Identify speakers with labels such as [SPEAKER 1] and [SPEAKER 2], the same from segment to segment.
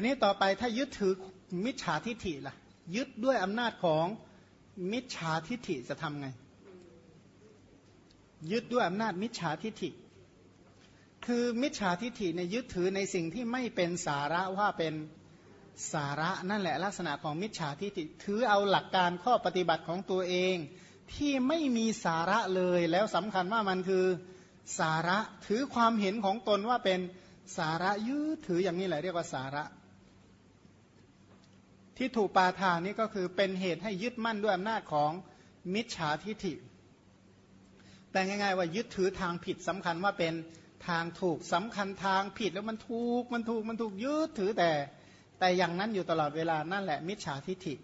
[SPEAKER 1] ทีนี้ต่อไปถ้ายึดถือมิจฉาทิฐิล่ะ ยึดด้วยอำนาจของมิจฉาทิฐิจะทำไง ยึดด้วยอำนาจมิจฉาทิฐิ คือมิจฉาทิฐิเนี่ยยึดถือในสิ่งที่ไม่เป็นสาระว่าเป็นสาระนั่นแหละลักษณะของมิจฉาทิฏฐิถือเอาหลักการข้อปฏิบัติของตัวเอง ที่ไม่มีสาระเลยแล้วสำคัญว่ามันคือสาระถือความเห็นของตนว่าเป็นสาระยืดถืออย่างนี้แหละเรียกว่าสาระ ที่ถูกปาทานนี้ก็คือเป็นเหตุให้ยึดมั่นด้วยอำนาจของมิจฉาทิฏฐิ แต่ง่าย ๆ ว่ายึดถือทางผิดสำคัญว่าเป็นทางถูกสำคัญทางผิดแล้วมันถูกมันถูกมันถูกยึดถือแต่ แต่อย่างนั้นอยู่ตลอดเวลานั่นแหละมิจฉาทิฏฐิ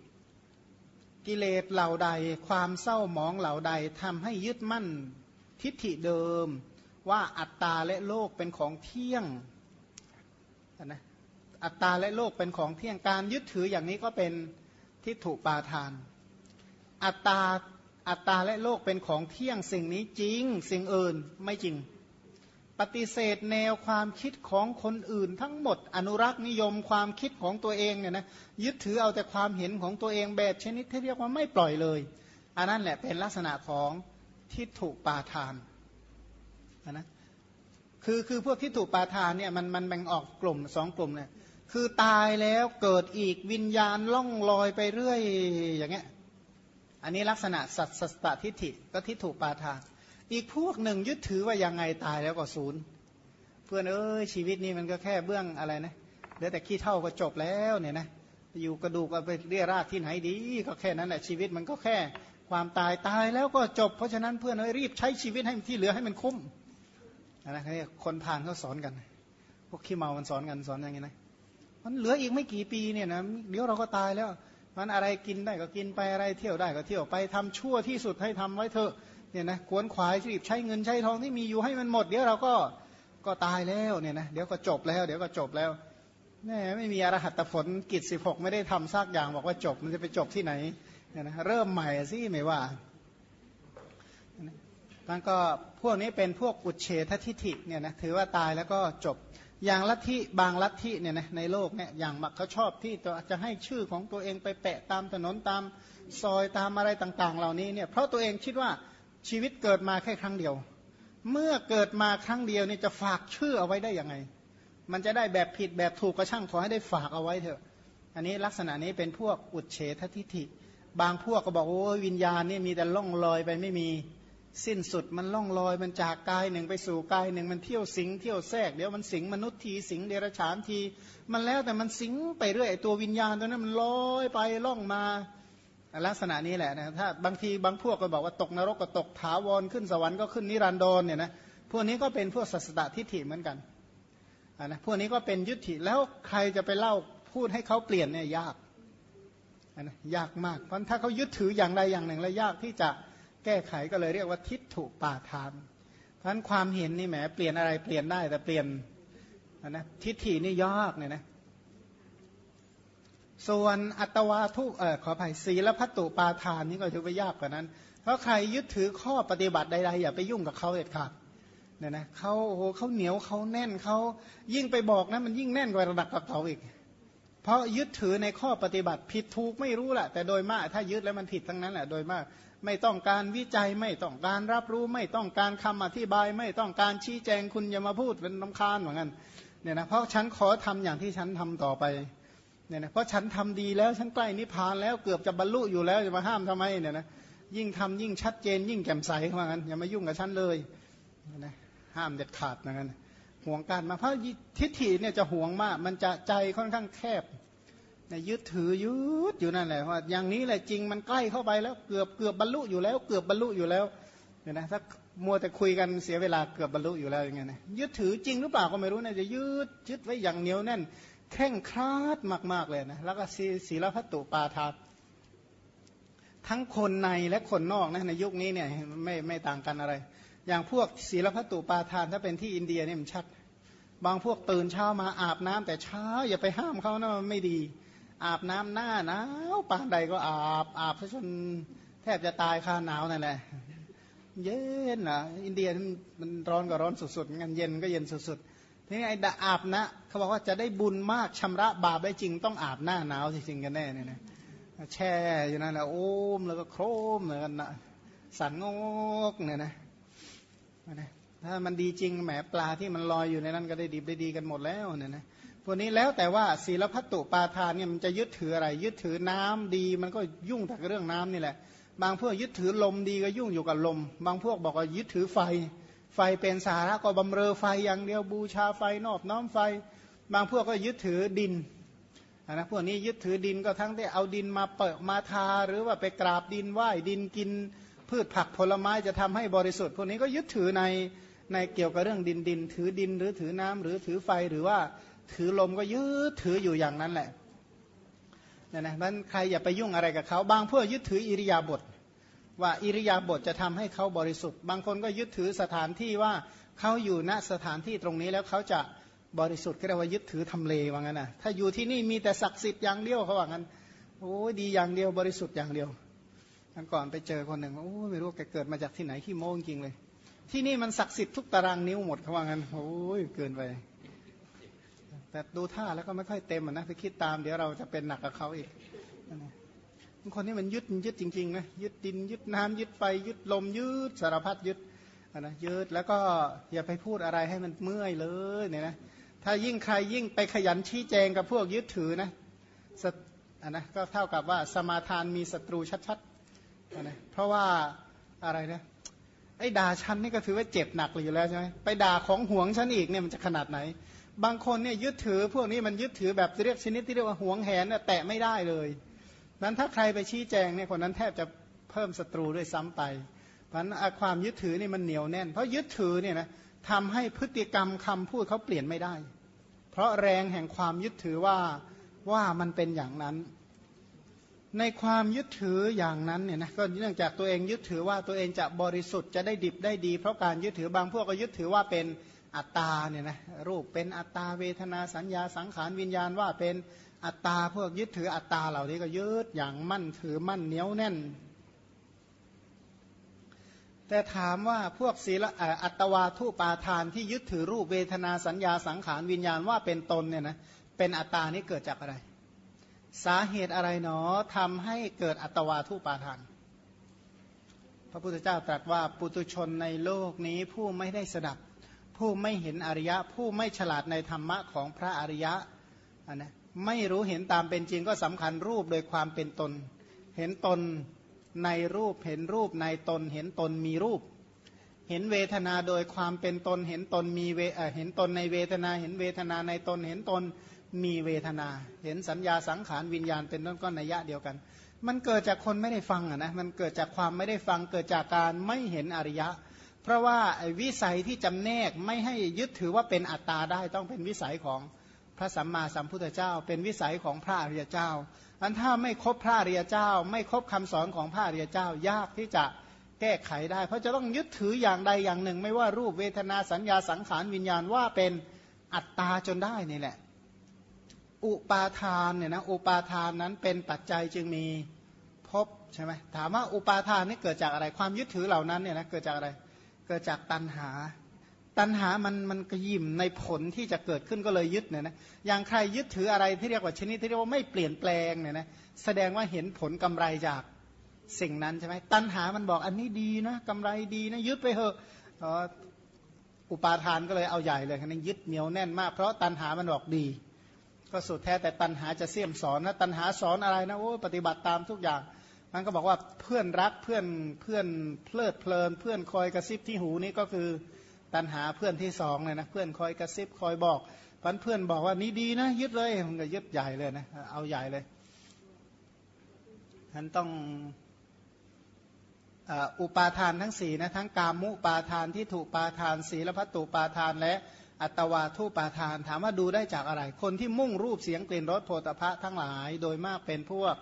[SPEAKER 1] กิเลสเหล่าใดความเศร้าหมองเหล่าใดทำให้ยึดมั่นทิฏฐิเดิม ว่าอัตตาและโลกเป็นของเที่ยงนะ อัตตาและโลกเป็นของเที่ยงการยึดถืออย่างนี้ก็เป็นทิฏฐุปาทาน อัตตาอัตตาและโลกเป็นของเที่ยงสิ่งนี้จริง สิ่งอื่นไม่จริง ปฏิเสธแนวความคิดของคนอื่น ทั้งหมดอนุรักษ์นิยมความคิดของตัวเองเนี่ยนะยึดถือเอาแต่ความเห็นของตัวเองแบบชนิดที่เรียกว่าไม่ปล่อยเลย อันนั้นแหละเป็นลักษณะของทิฏฐุปาทานนะคือคือพวกทิฏฐุปาทานเนี่ยมันมันแบ่งออกกลุ่มสองกลุ่มเนี่ย คือตายแล้วเกิดอีกวิญญาณล่องลอยไปเรื่อยอย่างเงี้ย อันนี้ลักษณะสัตสตทิฏฐิก็ทิฏฐุปาทาน อีกพวกหนึ่งยึดถือว่ายังไงตายแล้วก็ศูนย์ เพื่อนเอ้ยชีวิตนี้มันก็แค่เบื้องอะไรนะเหลือแต่ขี้เท่าก็จบแล้วเนี่ยนะอยู่กระดูกไปเรียราดที่ไหนดี ก็แค่นั้นแหละชีวิตมันก็แค่ความตายตายแล้วก็จบ เพราะฉะนั้นเพื่อนเอ้ยรีบใช้ชีวิตให้ที่เหลือให้มันคุ้มนะคนผ่านเขาสอนกัน พวกขี้เมามันสอนกันสอนอย่างนี้นะ มันเหลืออีกไม่กี่ปีเนี่ยนะเดี๋ยวเราก็ตายแล้ว มันอะไรกินได้ก็กินไปอะไรเที่ยวได้ก็เที่ยวไปทำชั่วที่สุดให้ทำไว้เถอะเนี่ยนะขวนขวายรีบใช้เงินใช้ทองที่มีอยู่ให้มันหมด เดี๋ยวเราก็ก็ตายแล้วเนี่ยนะเดี๋ยวก็จบแล้ว เดี๋ยวก็จบแล้วแม่ไม่มีอรหัตผลกิจสิบหกไม่ได้ทำซากอย่างบอกว่าจบมันจะไปจบที่ไหนเนี่ยนะเริ่มใหม่สิไม่ว่ามันก็พวกนี้เป็นพวกอุเฉททิฐิเนี่ยนะถือว่าตายแล้วก็จบอย่างลัทธิบางลัทธิเนี่ยนะในโลกเนี่ยอย่างมักเขาชอบที่จะให้ชื่อของตัวเองไปแปะตามถนนตามซอยตามอะไรต่างๆ เหล่านี้เนี่ยเพราะตัวเองคิดว่าชีวิตเกิดมาแค่ครั้งเดียว เมื่อเกิดมาครั้งเดียวนี่จะฝากชื่อเอาไว้ได้ยังไง มันจะได้แบบผิดแบบถูกก็ช่างขอให้ได้ฝากเอาไว้เถอะ อันนี้ลักษณะนี้เป็นพวกอุดเฉททิฐิ บางพวกก็บอกโอ้วิญญาณนี่มีแต่ล่องลอยไปไม่มี สิ้นสุดมันล่องลอยมันจากกายหนึ่งไปสู่กายหนึ่งมันเที่ยวสิงเที่ยวแทรกเดี๋ยวมันสิงมนุษย์ทีสิงเดรัจฉานที มันแล้วแต่มันสิงไปเรื่อยตัววิญญาณตัวนั้นมันลอยไปล่องมาลักษณะนี้แหละนะถ้าบางทีบางพวกก็บอกว่าตกนรกก็ตกถาวรขึ้นสวรรค์ก็ขึ้นนิรันดรเนี่ยนะพวกนี้ก็เป็นพวกสัสตทิฏฐิเหมือนกันนะพวกนี้ก็เป็นยุทธิแล้วใครจะไปเล่าพูดให้เขาเปลี่ยนเนี่ยยากนะยากมากเพราะถ้าเขายึดถืออย่างใดอย่างหนึ่งแล้วยากที่จะ แก้ไขก็เลยเรียกว่าทิฏฐุปาทานเพราะนั้นความเห็นนี่แหมเปลี่ยนอะไรเปลี่ยนได้แต่เปลี่ยนนะทิฏฐินี่ยากเนี่ยนะส่วนอัตวาทุเออขออภัยศีลพัตตุปาทานนี่ก็ถือว่ายากกว่านั้น เพราะใครยึดถือข้อปฏิบัติใดๆอย่าไปยุ่งกับเขาเด็ดขาดเนี่ยนะเขาโอ้โหเขาเหนียวเขาแน่นเขายิ่งไปบอกนะมันยิ่งแน่นกว่าระดับกับเขาอีก เพราะยึดถือในข้อปฏิบัติผิดถูกไม่รู้แหละแต่โดยมาก ถ้ายึดแล้วมันผิดทั้งนั้นแหละโดยมาก ไม่ต้องการวิจัยไม่ต้องการรับรู้ ไม่ต้องการคำอธิบาย ไม่ต้องการชี้แจงคุณอย่ามาพูดเป็นลำคาญเหมือนกันเนี่ยนะเพราะฉันขอทำอย่างที่ฉันทำต่อไปเนี่ยนะเพราะฉันทำดีแล้วฉันใกล้นิพพานแล้วเกือบจะบรรลุอยู่แล้วจะมาห้ามทำไมเนี่ยนะยิ่งทำยิ่งชัดเจน ยิ่งแจ่มใสว่างั้นอย่ามายุ่งกับฉันเลยนะห้ามเด็ดขาดเหมือนกัน ห่วงการมาเพราะทิฏฐิเนี่ยจะห่วงมาก มันจะใจค่อนข้างแคบเนี่ยยึดถือยึดอยู่นั่นแหละว่าอย่างนี้แหละจริงมันใกล้เข้าไปแล้วเกือบเกือบบรรลุอยู่แล้ว เกือบบรรลุอยู่แล้วเนี่ยนะถ้ามัวแต่คุยกันเสียเวลาเกือบบรรลุอยู่แล้วอย่างเงี้ยนะยึดถือจริงหรือเปล่าก็ไม่รู้นะจะยึดยึดไว้อย่างเหนียวแน่นเข่งคราดมากๆเลยนะแล้วก็ศีลพัตตุปาทาทั้งคนในและคนนอกนะในยุคนี้เนี่ยไม่ไม่ต่างกันอะไร อย่างพวกศีลพัตตุปาทานถ้าเป็นที่อินเดียเนี่ยมันชัด บางพวกตื่นเช้ามาอาบน้ำแต่เช้า อย่าไปห้ามเขานะมันไม่ดี อาบน้ำหน้าหนาวปานใดก็อาบอาบซะจนแทบจะตายคาหนาวนั่นแหละเย็นนะอินเดียมันร้อนก็ร้อนสุดๆงั้นเย็นก็เย็นสุดๆทีนี้ไอ้ดาอาบนะเขาบอกว่าจะได้บุญมากชำระบาปได้จริงต้องอาบหน้าหนาวจริงๆกันแน่เนี่ยนะแช่อยู่นั่นแหละโอ้มแล้วก็โครมเหมือนกันนะสันงกเนี่ยนะ นะถ้ามันดีจริงแหมปลาที่มันลอยอยู่ในนั้นก็ได้ดีได้ดีกันหมดแล้วเนี่ยนะพวกนี้แล้วแต่ว่าศีลพัตตุปาทานเนี่ยมันจะยึดถืออะไร ยึดถือน้ำดี มันก็ยุ่งแต่เรื่องน้ำนี่แหละ บางพวกยึดถือลมดีก็ยุ่งอยู่กับลม บางพวกบอกว่ายึดถือไฟ ไฟเป็นสาระก็บำเรอไฟอย่างเดียวบูชาไฟนอบน้อมไฟ บางพวกก็ยึดถือดินนะพวกนี้ยึดถือดินก็ทั้งได้เอาดินมาเปิดมาทาหรือว่าไปกราบดินไหว้ดินกิน พืชผักผลไม้จะทำให้บริสุทธิ์ พวกนี้ก็ยึดถือในในเกี่ยวกับเรื่องดินดิน ถือดินหรือถือน้ำหรือถือไฟหรือว่าถือลมก็ยึดถืออยู่อย่างนั้นแหละนะนะมันใครอย่าไปยุ่งอะไรกับเขาบางพวกยึดถืออิริยาบถว่าอิริยาบถจะทำให้เขาบริสุทธิ์ บางคนก็ยึดถือสถานที่ว่าเขาอยู่ณสถานที่ตรงนี้แล้วเขาจะบริสุทธิ์ก็เรียกว่ายึดถือทำเลว่างั้นนะถ้าอยู่ที่นี่มีแต่ศักดิ์สิทธิ์อย่างเดียวเขาว่างั้นโอ้ดีอย่างเดียวบริสุทธิ์อย่างเดียว ทันก่อนไปเจอคนหนึ่งโอ้ไม่รู้แกเกิดมาจากที่ไหนที่โมงจริงเลย ที่นี่มันศักดิ์สิทธิ์ทุกตารางนิ้วหมดเขาว่างั้นโอ้ยเกินไปแต่ดูท่าแล้วก็ไม่ค่อยเต็มนะไปคิดตามเดี๋ยวเราจะเป็นหนักกับเขาอีกบางคนนี้มันยึดยึดจริงๆนะยึดดินยึดน้ำยึดไฟยึดลมยึดสารพัดยึดนะยึดแล้วก็อย่าไปพูดอะไรให้มันเมื่อยเลยเนี่ยนะถ้ายิ่งใครยิ่งไปขยันชี้แจงกับพวกยึดถือนะอันนะก็เท่ากับว่าสมาทานมีศัตรูชัดๆ เพราะว่าอะไรนะไอ้ด่าฉันนี่ก็ถือว่าเจ็บหนักอยู่แล้วใช่ไหมไปด่าของห่วงฉันอีกเนี่ยมันจะขนาดไหน บางคนเนี่ยยึดถือพวกนี้มันยึดถือแบบเรียกชนิดที่เรียกว่าห่วงแหนแตะไม่ได้เลยนั้นถ้าใครไปชี้แจงเนี่ยคนนั้นแทบจะเพิ่มศัตรูด้วยซ้ำไป เพราะนั้นความยึดถือนี่มันเหนียวแน่น เพราะยึดถือเนี่ยนะทำให้พฤติกรรมคำพูดเขาเปลี่ยนไม่ได้ เพราะแรงแห่งความยึดถือว่าว่ามันเป็นอย่างนั้น ในความยึดถืออย่างนั้นเนี่ยนะก็เนื่องจากตัวเองยึดถือว่าตัวเองจะบริสุทธิ์จะได้ดิบได้ดี เพราะการยึดถือบางพวกก็ยึดถือว่าเป็นอัตตาเนี่ยนะรูปเป็นอัตตาเวทนาสัญญาสังขารวิญญาณว่าเป็นอัตตาพวกยึดถืออัตตาเหล่านี้ก็ยึดอย่างมั่นถือมั่นเหนียวแน่น แต่ถามว่าพวกศีลอัตวาทุปาทานที่ยึดถือรูปเวทนาสัญญาสังขารวิญญาณว่าเป็นตนเนี่ยนะเป็นอัตตานี้เกิดจากอะไร สาเหตุอะไรหนอทำให้เกิดอัตวาทุปาทาน พระพุทธเจ้าตรัสว่าปุตุชนในโลกนี้ผู้ไม่ได้สดับ ผู้ไม่เห็นอริยะ ผู้ไม่ฉลาดในธรรมะของพระอริยะนะไม่รู้เห็นตามเป็นจริงก็สำคัญรูปโดยความเป็นตน เห็นตนในรูปเห็นรูปในตน เห็นตนมีรูป เห็นเวทนาโดยความเป็นตน เห็นตนมีเวเห็นตนในเวทนา เห็นเวทนาในตนเห็นตน มีเวทนา เห็นสัญญาสังขารวิญญาณเป็นต้นก็นัยยะเดียวกัน มันเกิดจากคนไม่ได้ฟังอะนะมันเกิดจากความไม่ได้ฟังเกิดจากการไม่เห็นอริยะ เพราะว่าวิสัยที่จำแนกไม่ให้ยึดถือว่าเป็นอัตตาได้ต้องเป็นวิสัยของพระสัมมาสัมพุทธเจ้า เป็นวิสัยของพระอริยเจ้าอันถ้าไม่ครบพระอริยเจ้า ไม่ครบคำสอนของพระอริยเจ้า ยากที่จะแก้ไขได้ เพราะจะต้องยึดถืออย่างใดอย่างหนึ่ง ไม่ว่ารูปเวทนาสัญญาสังขารวิญญาณว่าเป็นอัตตาจนได้นี่แหละ อุปาทานเนี่ยนะอุปาทานนั้นเป็นปัจจัยจึงมีพบใช่ไหมถามว่าอุปาทานนี่เกิดจากอะไรความยึดถือเหล่านั้นเนี่ยนะเกิดจากอะไรเกิดจากตัณหา ตัณหามันมันกระยิมในผลที่จะเกิดขึ้นก็เลยยึดเนี่ยนะอย่างใครยึดถืออะไรที่เรียกว่าชนิดที่เรียกว่าไม่เปลี่ยนแปลงเนี่ยนะแสดงว่าเห็นผลกำไรจากสิ่งนั้นใช่ไหมตัณหามันบอกอันนี้ดีนะกำไรดีนะยึดไปเถอะอุปาทานก็เลยเอาใหญ่เลยคันนี้ยึดเหนียวแน่นมาก เพราะตัณหามันบอกดี ก็สุดแท้แต่ตัณหาจะเสี่ยมสอนนะตัณหาสอนอะไรนะโอ้ปฏิบัติตามทุกอย่างมันก็บอกว่าเพื่อนรักเพื่อนเพื่อนเพลิดเพลิน เพื่อนคอยกระซิบที่หูนี่ก็คือตันหาเพื่อนที่สองเลยนะเพื่อนคอยกระซิบคอยบอกพันเพื่อนบอกว่านี่ดีนะยึดเลยมันก็ยึดใหญ่เลยนะเอาใหญ่เลยท่านต้องอุปาทานทั้งสี่นะทั้งกามุปาทานที่ถูกปาทาน ศีลพัตตุปาทานและ อัตวาทุปาทาน ถามว่าดูได้จากอะไร คนที่มุ่งรูปเสียงกลิ่นรสโผฏฐะทั้งหลาย โดยมากเป็นพวก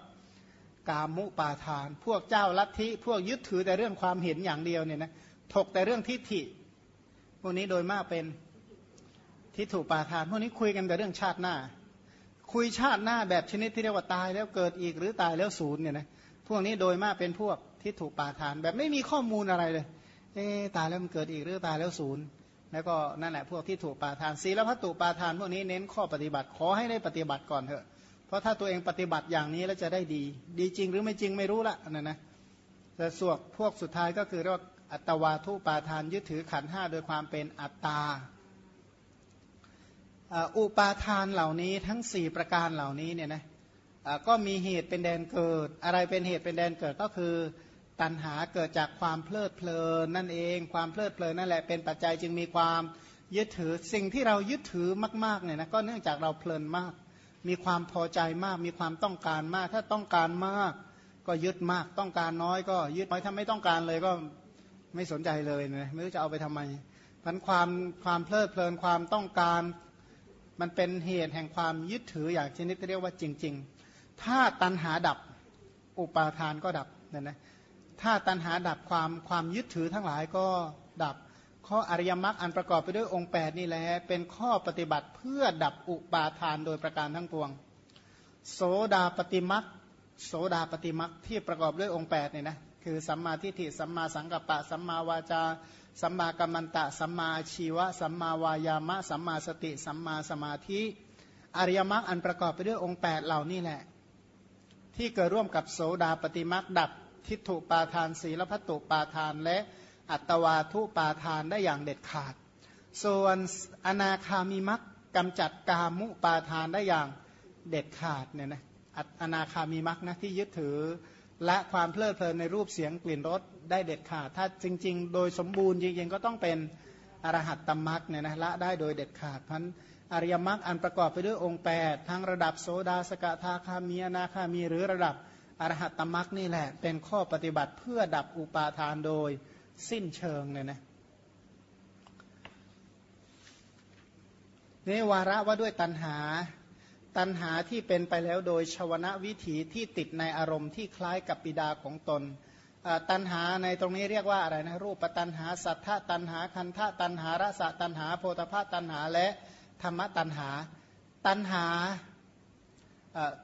[SPEAKER 1] กามุปาทาน พวกเจ้าลัทธิพวกยึดถือแต่เรื่องความเห็นอย่างเดียวเนี่ยนะถกแต่เรื่องทิฏฐิพวกนี้โดยมากเป็นทิฏฐุปาทานพวกนี้คุยกันแต่เรื่องชาติหน้า คุยชาติหน้าแบบชนิดที่เรียกว่าตายแล้วเกิดอีกหรือตายแล้วศูนย์เนี่ยนะพวกนี้โดยมากเป็นพวกทิฏฐุปาทาน แบบไม่มีข้อมูลอะไรเลยเอ๊ตายแล้วมันเกิดอีกหรือตายแล้วศูนย์ แล้วก็นั่นแหละพวกที่ถูกปาทานศีลพัตตุปาทานพวกนี้เน้นข้อปฏิบัติขอให้ได้ปฏิบัติก่อนเถอะ เพราะถ้าตัวเองปฏิบัติอย่างนี้แล้วจะได้ดี ดีจริงหรือไม่จริงไม่รู้ละนะนะแต่ส่วนพวกสุดท้ายก็คือเรียกว่าอัตวาทุปาทานยึดถือขันห้าโดยความเป็นอัตตาอุปาทานเหล่านี้ทั้ง 4 ประการเหล่านี้เนี่ยนะก็มีเหตุเป็นแดนเกิด อะไรเป็นเหตุเป็นแดนเกิดก็คือ ตัณหาเกิดจากความเพลิดเพลินนั่นเอง ความเพลิดเพลินนั่นแหละเป็นปัจจัยจึงมีความยึดถือสิ่งที่เรายึดถือมากๆเนี่ยนะก็เนื่องจากเราเพลินมาก มีความพอใจมาก มีความต้องการมาก ถ้าต้องการมาก ก็ยึดมากต้องการน้อยก็ยึดน้อยถ้าไม่ต้องการเลยก็ไม่สนใจเลยนะไม่รู้จะเอาไปทำไมพันความความเพลิดเพลินความต้องการ มันเป็นเหตุแห่งความยึดถืออย่างชนิดที่เรียกว่าจริง ๆ ถ้าตัณหาดับอุปาทานก็ดับเนี่ยนะ ถ้าตัณหาดับความความยึดถือทั้งหลายก็ดับ ข้ออริยมรรคอันประกอบไปด้วยองค์ 8 นี่แหละเป็นข้อปฏิบัติเพื่อดับอุปาทานโดยประการทั้งปวง โสดาปฏิมรรคโสดาปฏิมรรคที่ประกอบด้วยองค์8เนี่ยนะคือสัมมาทิฏฐิสัมมาสังกัปปะ สัมมาวาจา สัมมากัมมันตะ สัมมาชีวะ สัมมาวายามะ สัมมาสติ สัมมาสมาธิ อริยมรรคอันประกอบไปด้วยองค์ 8 เหล่านี้แหละ ที่เกิดร่วมกับโสดาปฏิมรรคดับ ทิฏฐุปาทาน ศีลพัตตุปาทาน และอัตวาทุปาทานได้อย่างเด็ดขาด ส่วนอนาคามีมักกำจัดกามุปาทานได้อย่างเด็ดขาดเนี่ยนะอนาคามีมักนะที่ยึดถือและความเพลิดเพลินในรูปเสียงกลิ่นรสได้เด็ดขาด ถ้าจริง ๆ โดยสมบูรณ์จริงๆก็ต้องเป็นอรหัตตมักเนี่ยนะละได้โดยเด็ดขาดพันอริยมรรคอันประกอบไปด้วยองค์ 8 ทั้งระดับโสดาสกทาคามีอนาคามีหรือระดับ อรหัตตมรักนี่แหละ เป็นข้อปฏิบัติเพื่อดับอุปาทานโดยสิ้นเชิงเนี่ยนะนี่วาระว่าด้วยตัณหา ตัณหาที่เป็นไปแล้วโดยชวนะวิถีที่ติดในอารมณ์ที่คล้ายกับปิดาของตน ตัณหาในตรงนี้เรียกว่าอะไรนะ รูปตัณหา สัทธตัณหา คันธตัณหา รสตัณหา โพธพาตัณหา และธรรมตัณหา ตัณหา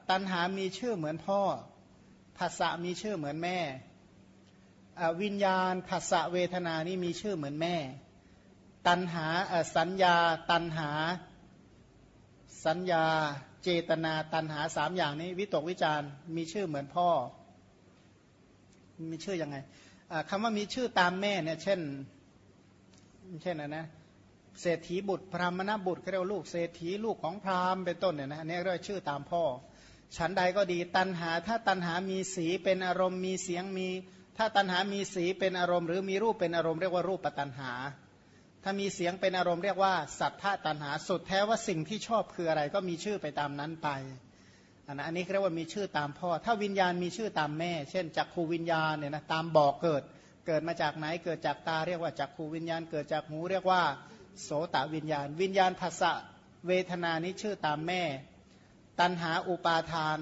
[SPEAKER 1] ตัณหามีชื่อเหมือนพ่อ ภาษะมีชื่อเหมือนแม่ วิญญาณภาษะเวทนานี่มีชื่อเหมือนแม่ ตัณหาสัญญาตัณหา สัญญา เจตนาตัณหาสามอย่างนี้วิตกวิจารมีชื่อเหมือนพ่อ มีชื่อยังไงคำว่ามีชื่อตามแม่เนี่ยเช่น เช่นนะนะเศรษฐีบุตรพรามณบุตรเขาเรียกลูกเศรษฐีลูกของพราหมณ์เป็นต้นเนี่ยนะอันนี้เรียกชื่อตามพ่อ ฉันใดก็ดีตันหา ถ้าตันหามีสีเป็นอารมณ์มีเสียงมี ถ้าตันหามีสีเป็นอารมณ์ หรือมีรูปเป็นอารมณ์เรียกว่ารูปปัตันหา ถ้ามีเสียงเป็นอารมณ์เรียกว่าสัทธาตันหาสุดแท้ว่าสิ่งที่ชอบคืออะไรก็มีชื่อไปตามนั้นไปอันนี้เรียกว่ามีชื่อตามพ่อ ถ้าวิญญาณมีชื่อตามแม่ เช่นจักขูวิญญาณเนี่ยนะตามบอกเกิด เกิดมาจากไหนเกิดจากตาเรียกว่าจักขูวิญญาณ เกิดจากหูเรียกว่า โสตวิญญาณ วิญญาณภาษะเวทนานี้ชื่อตามแม่ ตันหาอุปาทาน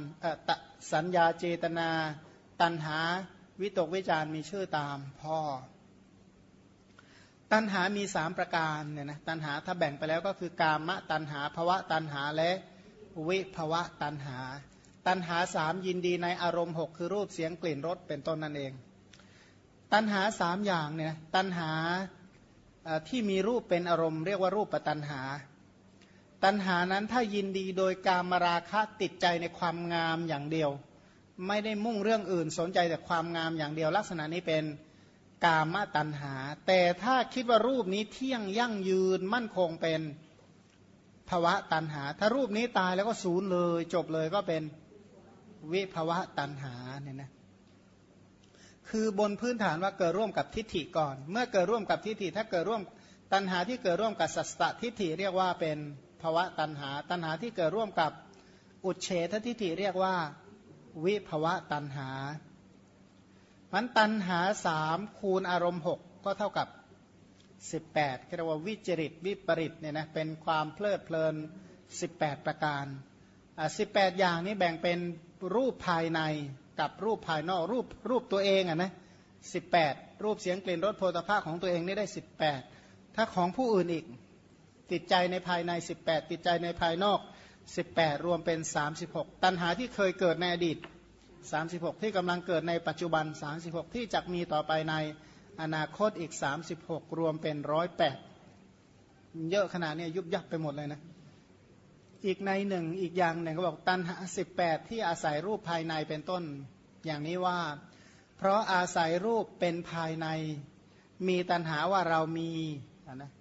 [SPEAKER 1] สัญญาเจตนา ตันหาวิตกวิจารมีชื่อตามพ่อ ตันหามีสามประการเนี่ยนะตันหาถ้าแบ่งไปแล้วก็คือกามะตันหาภวะตันหาและวิภวะตันหา ตันหาสามยินดีในอารมณ์หกคือรูปเสียงกลิ่นรสเป็นต้นนั่นเอง ตันหาสามอย่างเนี่ยตันหาที่มีรูปเป็นอารมณ์เรียกว่ารูปปัตันหา ตัณหานั้นถ้ายินดีโดยการมราคะติดใจในความงามอย่างเดียว ไม่ได้มุ่งเรื่องอื่นสนใจแต่ความงามอย่างเดียว ลักษณะนี้เป็นกามตัณหา แต่ถ้าคิดว่ารูปนี้เที่ยงยั่งยืนมั่นคงเป็นภวะตัณหา ถ้ารูปนี้ตายแล้วก็ศูนย์เลย จบเลยก็เป็นวิภวะตัณหาเนี่ยนะคือบนพื้นฐานว่าเกิดร่วมกับทิฏฐิก่อน เมื่อเกิดร่วมกับทิฏฐิถ้าเกิดร่วมตัณหาที่เกิดร่วมกับสัสตทิฏฐิเรียกว่าเป็น ภวะตัณหา ตัณหาที่เกิดร่วมกับอุเฉททิฏฐิเรียกว่า วิภวะตัณหามันตัณหาสามคูณอารมณ์หกก็เท่ากับ18เรียกว่าวิจริตวิปริตเนี่ยนะเป็นความเพลิดเพลิน18ประการอ่า18อย่างนี้แบ่งเป็นรูปภายในกับรูปภายนอกรูปรูปตัวเองอะนะ18รูปเสียงกลิ่นรสโพธภาพของตัวเองนี่ได้18ถ้าของผู้อื่นอีก ติดใจในภายใน 18 ติดใจในภายนอก 18 รวมเป็น 36 ตัณหาที่เคยเกิดในอดีต 36 ที่กำลังเกิดในปัจจุบัน 36 ที่จะมีต่อไปในอนาคตอีก 36 รวมเป็น 108 เยอะขนาดนี้ยุบยับไปหมดเลยนะอีกในหนึ่งอีกอย่างหนึ่งก็บอกตันหาสิบแปดที่อาศัยรูปภายในเป็นต้น อย่างนี้ว่า เพราะอาศัยรูปเป็นภายใน มีตันหาว่าเรามีนะ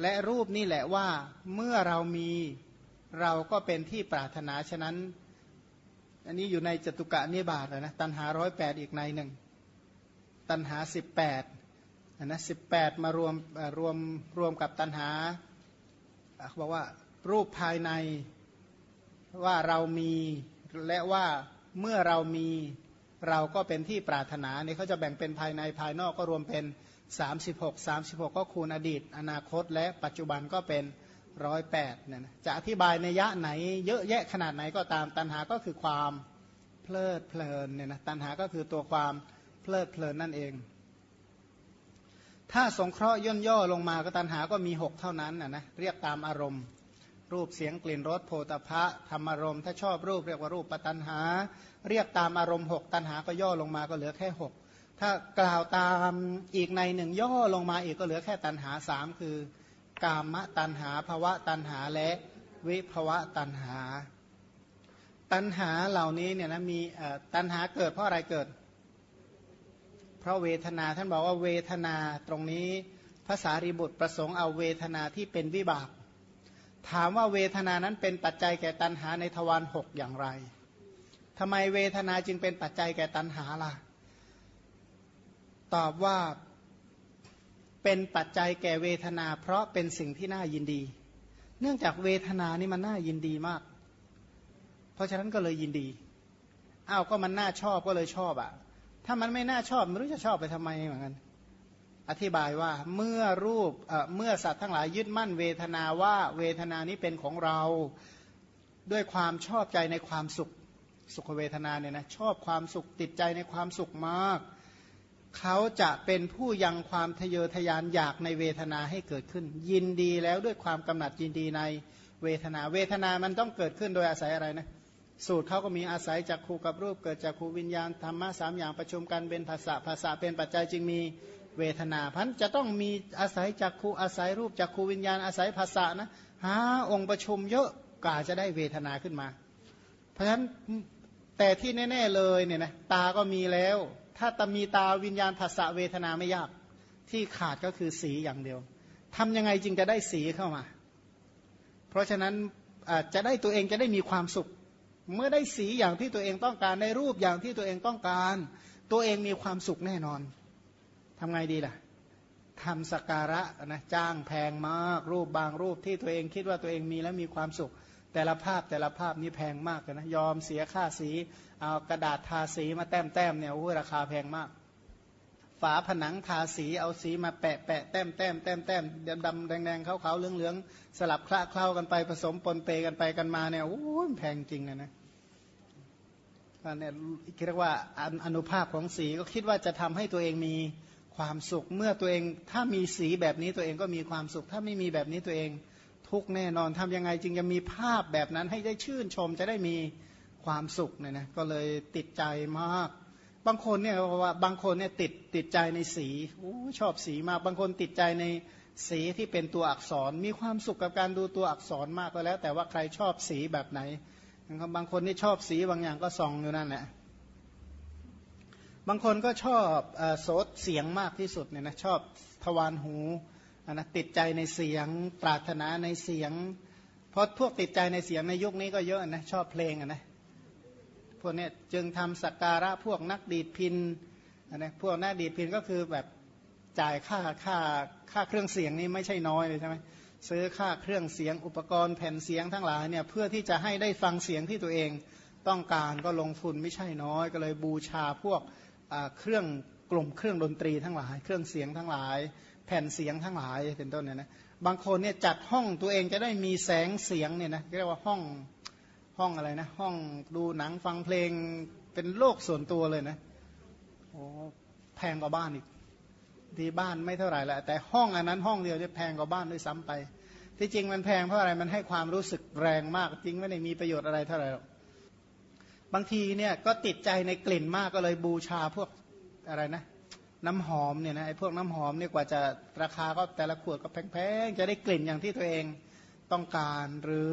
[SPEAKER 1] และรูปนี่แหละว่าเมื่อเรามีเราก็เป็นที่ปรารถนาฉะนั้น อันนี้อยู่ในจตุกะนิบาตนะตันหาร้อยแปดอีกในหนึ่งตันหาสิบแปดนะสิบแปดมารวมรวมรวมกับตันหาเขาบอกว่ารูปภายในว่าเรามีและว่าเมื่อเรามี เราก็เป็นที่ปรารถนาเนี่ยเขาจะแบ่งเป็นภายในภายนอกก็รวมเป็น 36 36 ก็คูณอดีต อนาคต และปัจจุบันก็เป็นร้อยแปดเนี่ยนะจะอธิบายในยะไหน เยอะแยะขนาดไหนก็ตามตัณหาก็คือความเพลิดเพลินเนี่ยนะตัณหาก็คือตัวความเพลิดเพลินนั่นเอง ถ้าสงเคราะห์ย่นย่อลงมาก็ตัณหาก็มีหกเท่านั้นนะนะเรียกตามอารมณ์ รูปเสียงกลิ่นรสโพธพะธรรมารมณ์ถ้าชอบรูปเรียกว่ารูปปัตัณหา เรียกตามอารมณ์หกตัณหาก็ย่อลงมาก็เหลือแค่หกถ้ากล่าวตามอีกในหนึ่งย่อลงมาอีกก็เหลือแค่ตัณหาสามคือกามตัณหาภวะตัณหาและวิภวะตัณหา ตัณหาเหล่านี้เนี่ยนะมีตัณหาเกิดเพราะอะไรเกิด เพราะเวทนาท่านบอกว่าเวทนาตรงนี้ภาษารีบุตรประสงค์เอาเวทนาที่เป็นวิบาก ถามว่าเวทนานั้นเป็นปัจจัยแก่ตัณหาในทวารหกอย่างไรทำไมเวทนาจึงเป็นปัจจัยแก่ตัณหาล่ะ ตอบว่าเป็นปัจจัยแก่เวทนา เพราะเป็นสิ่งที่น่ายินดี เนื่องจากเวทนานี่มันน่ายินดีมาก เพราะฉะนั้นก็เลยยินดีอ้าวก็มันน่าชอบก็เลยชอบอะ่ะ ถ้ามันไม่น่าชอบไม่รู้จะชอบไปทำไมเหมือนกัน อธิบายว่าเมื่อรูปเมื่อสัตว์ทั้งหลายยึดมั่นเวทนาว่าเวทนานี้เป็นของเราด้วยความชอบใจในความสุขสุขเวทนาเนี่ยนะชอบความสุขติดใจในความสุขมาก เขาจะเป็นผู้ยังความทะเยอทะยานอยากในเวทนาให้เกิดขึ้น ยินดีแล้วด้วยความกำหนัดยินดีในเวทนา เวทนามันต้องเกิดขึ้นโดยอาศัยอะไรนะสูตรเขาก็มีอาศัยจากครูกับรูปเกิดจากครูวิญญาณธรรมะสามอย่างประชุมกันเป็นภาษาภาษาเป็นปัจจัยจึงมี เวทนาพันจะต้องมีอาศัยจากครูอาศัยรูปจากครูวิญญาณอาศัยภาษานะหาองค์ประชุมเยอะกาจะได้เวทนาขึ้นมา เพราะฉะนั้นแต่ที่แน่ ๆเลยเนี่ยนะตาก็มีแล้ว ถ้าตมีตาวิญญาณภาษาเวทนาไม่ยากที่ขาดก็คือสีอย่างเดียวทำยังไงจึงจะได้สีเข้ามา เพราะฉะนั้นจะได้ตัวเองจะได้มีความสุข เมื่อได้สีอย่างที่ตัวเองต้องการในรูปอย่างที่ตัวเองต้องการ ตัวเองมีความสุขแน่นอน ทำไงดีล่ะทำสการะนะจ้างแพงมาก รูปบางรูปที่ตัวเองคิดว่าตัวเองมีแล้วมีความสุข แต่ละภาพแต่ละภาพนี่แพงมากเลยนะยอมเสียค่าสีเอากระดาษทาสีมาแต้มแต้มเนี่ยโอ้ราคาแพงมาก ฝาผนังทาสีเอาสีมาแปะแปะแต้มแต้มแต้มแต้มดำดำแดงแดงขาวขาวเหลืองเหลืองสลับคละเคล้ากันไปผสมปนเปกันไปกันมาเนี่ยโอ้แพงจริงนะนะเนี่ยเรียกว่าอนุภาพของสีก็คิดว่าจะทำให้ตัวเองมี ความสุขเมื่อตัวเอง ถ้ามีสีแบบนี้ตัวเองก็มีความสุข ถ้าไม่มีแบบนี้ตัวเองทุกแน่นอนทำยังไงจึงจะมีภาพแบบนั้นให้ได้ชื่นชมจะได้มีความสุขเนี่ยนะก็เลยติดใจมาก บางคนเนี่ยว่าบางคนเนี่ยติดติดใจในสีอชอบสีมาก บางคนติดใจในสีที่เป็นตัวอักษร มีความสุขกับการดูตัวอักษรมากก็แล้ว แต่ว่าใครชอบสีแบบไหน บางคนนี่ชอบสีบางอย่างก็ส่องอยู่นั่นแหละ บางคนก็ชอบโสดเสียงมากที่สุดเนี่ยนะชอบทวารหูนะติดใจในเสียงปรารถนาในเสียง เพราะพวกติดใจในเสียงในยุคนี้ก็เยอะนะชอบเพลงนะพวกนี้จึงทำสักการะพวกนักดีดพินนะพวกนักดีดพินก็คือแบบจ่ายค่าค่าค่าเครื่องเสียงนี่ไม่ใช่น้อยเลยใช่ไหมซื้อค่าเครื่องเสียงอุปกรณ์แผ่นเสียงทั้งหลายเนี่ยเพื่อที่จะให้ได้ฟังเสียงที่ตัวเองต้องการก็ลงทุนไม่ใช่น้อยก็เลยบูชาพวก เครื่องกลุ่มเครื่องดนตรีทั้งหลาย เครื่องเสียงทั้งหลาย แผ่นเสียงทั้งหลายเป็นต้นเนี่ยนะบางคนเนี่ยจัดห้องตัวเองจะได้มีแสงเสียงเนี่ยนะเรียกว่าห้องห้องอะไรนะห้องดูหนังฟังเพลงเป็นโลกส่วนตัวเลยนะโอ้แพงกว่าบ้านอีกที่บ้านไม่เท่าไหร่แหละแต่ห้องอันนั้นห้องเดียวจะแพงกว่าบ้านด้วยซ้ำไป ที่จริงมันแพงเพราะอะไรมันให้ความรู้สึกแรงมากจริงไม่ได้มีประโยชน์อะไรเท่าไหร่หรอก บางทีเนี่ยก็ติดใจในกลิ่นมากก็เลยบูชาพวกอะไรนะ น้ำหอมเนี่ยนะไอ้พวกน้ำหอมเนี่ยกว่าจะราคาก็แต่ละขวดก็แพงๆจะได้กลิ่นอย่างที่ตัวเองต้องการหรือ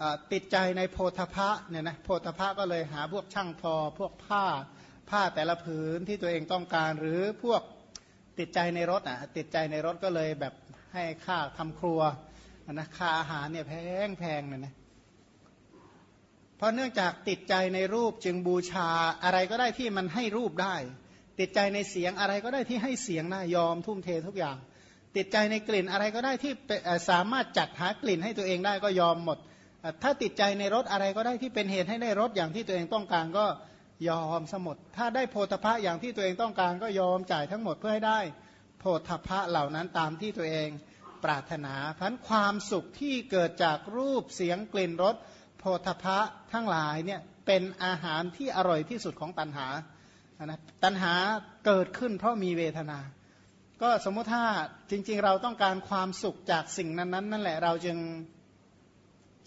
[SPEAKER 1] อติดใจในโพธพะเนี่ยนะโพธพะก็เลยหาพวกช่างทอ พวกผ้าผ้าแต่ละผืนที่ตัวเองต้องการหรือพวกติดใจในรถอะติดใจในรถก็เลยแบบให้ค่าทำครัวนะค่าอาหารเนี่ยแพงแพงเนี่ยนะ เพราะเนื่องจากติดใจในรูปจึงบูชาอะไรก็ได้ที่มันให้รูปได้ ติดใจในเสียงอะไรก็ได้ที่ให้เสียงได้ยอมทุ่มเททุกอย่าง ติดใจในกลิ่นอะไรก็ได้ที่สามารถจัดหากลิ่นให้ตัวเองได้ก็ยอมหมด ถ้าติดใจในรถอะไรก็ได้ที่เป็นเหตุให้ได้รถอย่างที่ตัวเองต้องการก็ยอมสมดถ้าได้โพธพะอย่างที่ตัวเองต้องการก็ยอมจ่ายทั้งหมดเพื่อให้ได้โพธพะเหล่านั้นตามที่ตัวเองปรารถนาพันความสุขที่เกิดจากรูปเสียงกลิ่นรส โพธพะทั้งหลายเนี่ยเป็นอาหารที่อร่อยที่สุดของตัณหานะตัณหาเกิดขึ้นเพราะมีเวทนา ก็สมมุติถ้าจริง ๆ เราต้องการความสุขจากสิ่งนั้นๆนั่นแหละเราจึง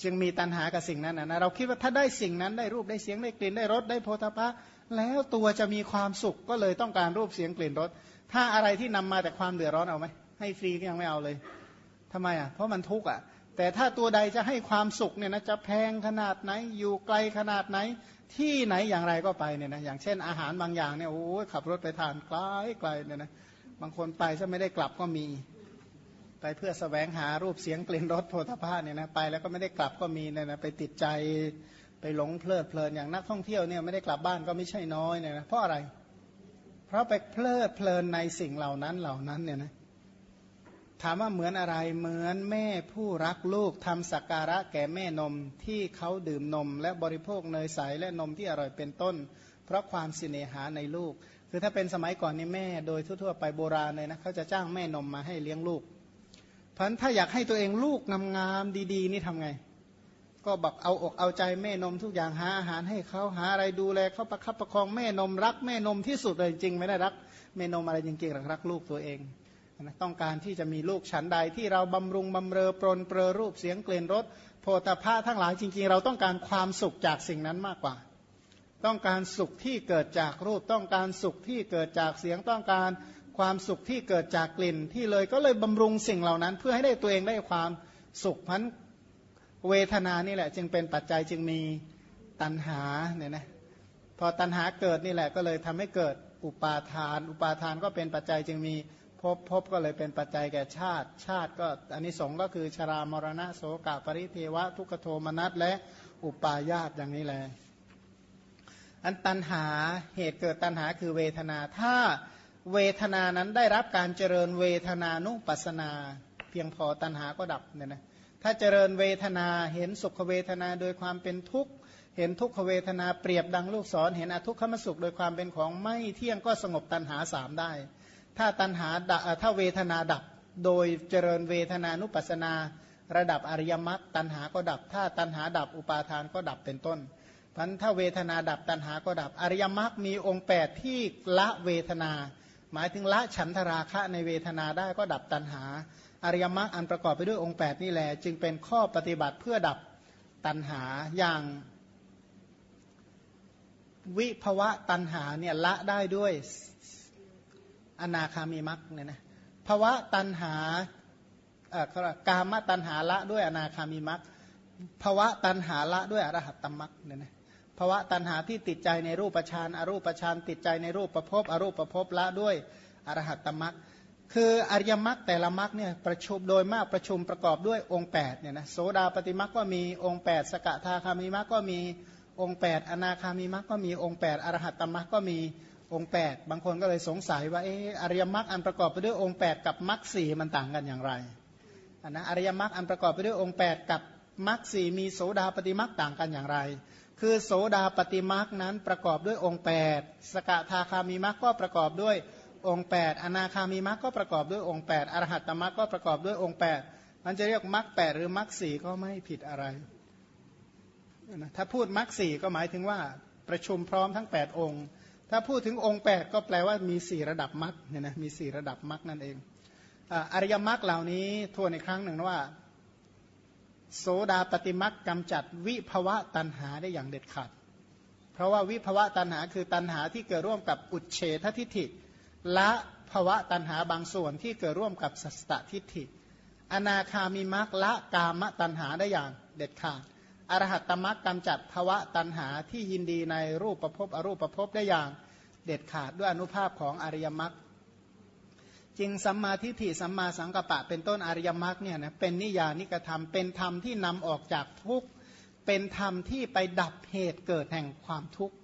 [SPEAKER 1] จึงมีตัณหากับสิ่งนั้นนะเราคิดว่าถ้าได้สิ่งนั้นได้รูปได้เสียงได้กลิ่นได้รสได้โพธพะแล้วตัวจะมีความสุขก็เลยต้องการรูปเสียงกลิ่นรสถ้าอะไรที่นำมาแต่ความเดือดร้อนเอาไหมให้ฟรีก็ยังไม่เอาเลยทำไมอะเพราะมันทุกข์อะ แต่ถ้าตัวใดจะให้ความสุขเนี่ยนะจะแพงขนาดไหนอยู่ไกลขนาดไหน ที่ไหนอย่างไรก็ไปเนี่ยนะอย่างเช่นอาหารบางอย่างเนี่ยโอ้ยขับรถไปทานไกลไกลเนี่ยนะบางคนไปซะไม่ได้กลับก็มี ไปเพื่อสแสวงหารูปเสียงกลิ่นรสโพธาภาเนี่ยนะไปแล้วก็ไม่ได้กลับก็มีเนี่ยนะไปติดใจไปหลงเพลิดเพลินอย่างนักท่องเที่ยวเนี่ยไม่ได้กลับบ้านก็ไม่ใช่น้อยเนี่ยนะเพราะอะไร เพราะไปเพลิดเพลินในสิ่งเหล่านั้นเหล่านั้นเนี่ยนะ ถามว่าเหมือนอะไรเหมือนแม่ผู้รักลูกทำสักการะแก่แม่นมที่เขาดื่มนม และบริโภคเนยใสและนมที่อร่อยเป็นต้น เพราะความสิเนหาในลูก คือถ้าเป็นสมัยก่อนนี่แม่โดยทั่วๆไปโบราณเลยนะเขาจะจ้างแม่นมมาให้เลี้ยงลูกพันถ้าอยากให้ตัวเองลูกงามๆดีๆ นี่ทำไง ก็แบบเอาอกเอาใจแม่นมทุกอย่างหาอาหารให้เขาหาอะไรดูแลเขาประคับประคองแม่นมรักแม่นมที่สุดเลยจริงไม่ได้รักแม่นมอะไรจริงๆหรักรักลูกตัวเอง นะต้องการที่จะมีลูกฉันใดที่เราบำรุงบำเรอปรนเปรอรูปเสียงเกลียนรสโพธาภาทั้งหลายจริง ๆ เราต้องการความสุขจากสิ่งนั้นมากกว่า ต้องการสุขที่เกิดจากรูป ต้องการสุขที่เกิดจากเสียงต้องการความสุขที่เกิดจากกลิ่นที่เลยก็เลยบำรุงสิ่งเหล่านั้น เพื่อให้ได้ตัวเองได้ความสุขพันเวทนานี่แหละ จึงเป็นปัจจัยจึงมีตัณหาเนี่ยนะพอตัณหาเกิดนี่แหละก็เลยทำให้เกิดอุปาทาน อุปาทานก็เป็นปัจจัยจึงมี พบพบก็เลยเป็นปัจจัยแก่ชาติ ชาติก็อันนี้สงก็คือชรามรณะโสกปริเทวะ ทุกขโทมนัสและอุปาญาตอย่างนี้แหละอันตันหาเหตุเกิดตันหาคือเวทนา ถ้าเวทนานั้นได้รับการเจริญเวทนานุปัสนา เพียงพอตัณหาก็ดับเนี่ยนะถ้าเจริญเวทนาเห็นสุขเวทนาโดยความเป็นทุกข์เห็นทุกขเวทนาเปรียบดังลูกศรเห็นอทุกขมสุขโดยความเป็นของไม่เที่ยงก็สงบตัณหาสามได้ ถ้าตัณหาถ้าเวทนาดับ โดยเจริญเวทนานุปัสนา ระดับอริยมรรคตัณหาก็ดับ ถ้าตัณหาดับอุปาทานก็ดับเป็นต้นพันถ้าเวทนาดับตัณหาก็ดับ อริยมรรคมีองค์ 8 ที่ละเวทนา หมายถึงละฉันทราคะในเวทนาได้ก็ดับตัณหา อริยมรรคอันประกอบไปด้วยองค์ 8 นี่แหละจึงเป็นข้อปฏิบัติเพื่อดับตัณหาอย่างวิภวะตัณหาเนี่ยละได้ด้วย อนาคามีมรรคเนี่ยนะภาวะตัณหากามตัณหาละด้วยอนาคามีมรรคภวะตัณหาละด้วยอรหัตตมรรคเนี่ยนะภาวะตัณหาที่ติดใจในรูปฌานอรูปฌานติดใจในรูปประพบอรูปประพบละด้วยอรหัตตมักคืออริยมรรคแต่ละมรรคเนี่ยประชุมโดยมากประชุมประกอบด้วยองค์8เนี่ยนะโสดาปฏิมรรคก็มีองค์ 8 สกทาคามิมรรคก็มีองค์ 8 อนาคามิมรรคก็มีองค์ 8 อรหัตตมรรคก็มี องค์ 8 บางคนก็เลยสงสัยว่าเอออริยมรรคอันประกอบไปด้วยองค์ 8 กับมรรคสีมันต่างกันอย่างไรนนะอริยมรรคอันประกอบไปด้วยองค์ 8 กับมรรคสีมีโสดาปฏิมรรคต่างกันอย่างไร คือโสดาปฏิมาคนั้นประกอบด้วยองค์ 8 สกทาคามีมัคก็ประกอบด้วยองค์ 8 อนาคามีมัคก็ประกอบด้วยองค์ 8 อรหัตตมัคก็ประกอบด้วยองค์ 8 มันจะเรียกมัคแหรือมัคสก็ไม่ผิดอะไรถ้าพูดมัคสก็หมายถึงว่าประชุมพร้อมทั้ง 8 องค์ ถ้าพูดถึงองค์ 8 ก็แปลว่ามี 4 ระดับมัคเนี่ยนะมี 4 ระดับมัคนั่นเองอริยมัคเหล่านี้ทวนอีกครั้งหนึ่งว่า โสดาปฏิมักกำจัดวิภวะตันหาได้อย่างเด็ดขาด เพราะว่าวิภวะตันหาคือตันหาที่เกิดร่วมกับอุเฉททิฏฐิละภวะตัณหาบางส่วนที่เกิดร่วมกับสัสตทิฏฐิ อนาคามีมักละกามตัณหาได้อย่างเด็ดขาด อรหัตตมักกำจัดภวะตัณหาที่ยินดีในรูปประพบอรูปประพบได้อย่างเด็ดขาดด้วยอนุภาพของอริยมรรคจริงสัมมาทิฏฐิสัมมาสังกัปปะ เป็นต้นอริยมรรคเนี่ยนะเป็นนิยานิกธรรม เป็นธรรมที่นำออกจากทุกข์เป็นธรรมที่ไปดับเหตุเกิดแห่งความทุกข์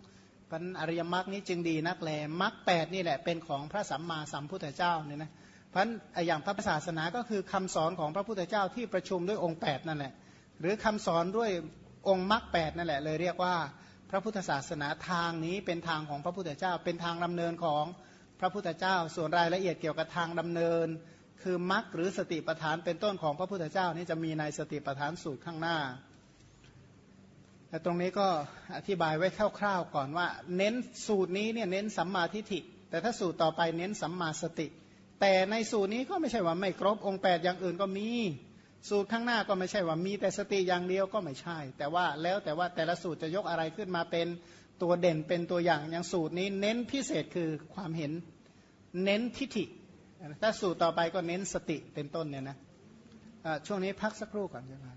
[SPEAKER 1] พันอริยมรรคนี้จึงดีนักแลมรรคแปดนี่แหละเป็นของพระสัมมาสัมพุทธเจ้าเนี่ยนะพันอย่างพระศาสนาก็คือคำสอนของพระพุทธเจ้าที่ประชุมด้วยองค์8นั่นแหละ หรือคำสอนด้วยองค์มรรคแปดนั่นแหละเลยเรียกว่าพระพุทธศาสนาทางนี้เป็นทางของพระพุทธเจ้า เป็นทางดำเนินของพระพุทธเจ้า ส่วนรายละเอียดเกี่ยวกับทางดำเนิน คือมรรคหรือสติปัฏฐานเป็นต้นของพระพุทธเจ้านี่จะมีในสติปัฏฐานสูตรข้างหน้าแต่ตรงนี้ก็อธิบายไว้คร่าวๆก่อนว่า เน้นสูตรนี้เนี่ยเน้นสัมมาทิฏฐิ แต่ถ้าสูตรต่อไปเน้นสัมมาสติ แต่ในสูตรนี้ก็ไม่ใช่ว่าไม่ครบองค์8อย่างอื่นก็มี สูตรข้างหน้าก็ไม่ใช่ว่ามีแต่สติอย่างเดียวก็ไม่ใช่ แต่ว่าแล้วแต่ว่าแต่ละสูตรจะยกอะไรขึ้นมาเป็นตัวเด่นเป็นตัวอย่างอย่างสูตรนี้เน้นพิเศษคือความเห็นเน้นทิฏฐิถ้าสูตรต่อไปก็เน้นสติเป็นต้นเนี่ยนะช่วงนี้พักสักครู่ก่อนใช่ไหม